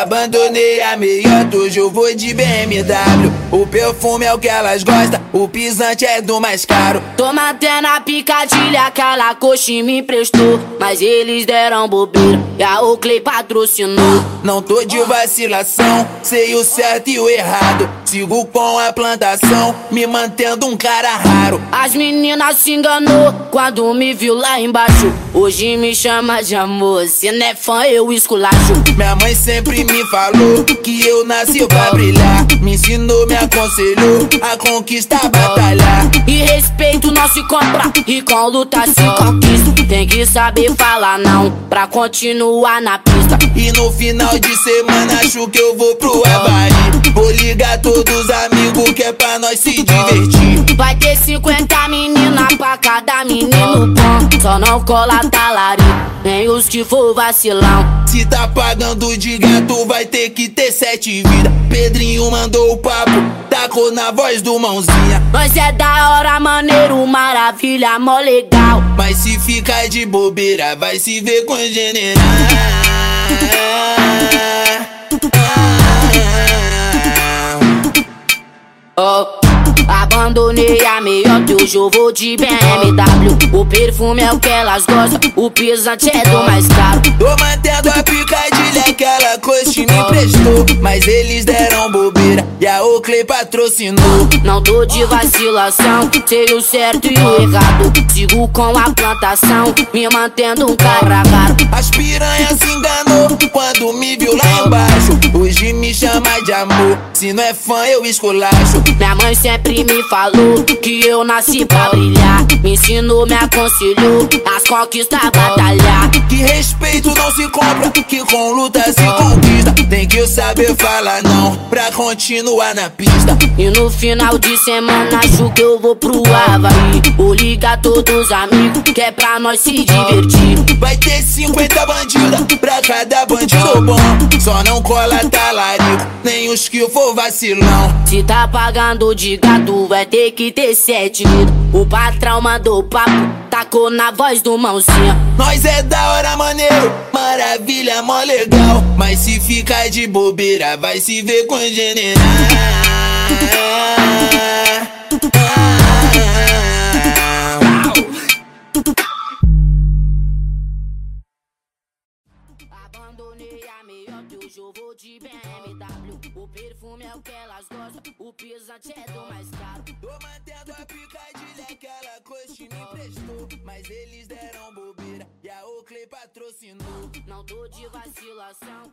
Abandonei a meiota, hoje eu vou de BMW. O perfume é o que elas gostam, o pisante é do mais caro. Tô mantendo a picadilha, aquela coxa me emprestou. Mas eles deram bobeira e a Oakley patrocinou. Não tô de vacilação, sei o certo e o errado. Sigo com a plantação, me mantendo um cara raro. As meninas se enganou quando me viu lá embaixo. Hoje me chama de amor, se não é fã eu esculacho. Minha mãe sempre me falou que eu nasci pra brilhar. Me ensinou, me aconselhou a conquistar, batalhar. E respeito não se compra, e com luta se conquista. Tem que saber falar não, pra continuar na pista. E no final de semana acho que eu vou pro Havaí. Pra nós se divertir. Vai ter 50 meninas pra cada menino bom. Só não cola talarico, nem os que for vacilão. Se tá pagando de gato, vai ter que ter sete vidas. Pedrinho mandou o papo, tacou na voz do mãozinha. Nós é da hora, maneiro, maravilha, mó legal. Mas se ficar de bobeira, vai se ver com o general. Oh, abandonei a meiota, hoje eu vou de BMW. O perfume é o que elas gostam, o pisante é do mais caro. Tô mantendo a picadilha, aquela coxa me emprestou. Mas eles deram bobeira e a Oakley patrocinou. Não tô de vacilação, sei o certo e o errado. Sigo com a plantação, me mantendo um cara raro. As piranhas se enganou quando me viu lá embaixo. Hoje me chama de amor, se não é fã eu esculacho. Minha mãe sempre me falou que eu nasci pra brilhar. Me ensinou, me aconselhou, as conquistas batalhar. Que respeito não se compra, que com luta se conquista. Tem que saber falar não, pra continuar na pista. E no final de semana acho que eu vou pro Havaí. Vou ligar todos os amigos, que é pra nós se divertir. Vai ter 50 bandidas pra cada bandido bom. Só não cola talarico, nem os que for vacilão. Se tá pagando de gato, vai ter que ter sete. O patrão mandou papo, tacou na voz do mãozinha. Nós é da hora, maneiro, maravilha, mó legal. Mas se ficar de bobeira, vai se ver com o general. Hoje eu vou de BMW. O perfume é o que elas gostam, o pisante é do mais caro. Tô mantendo a picadilha, aquela coxa me emprestou. Mas eles deram bobeira e a Oakley patrocinou. Não tô de vacilação.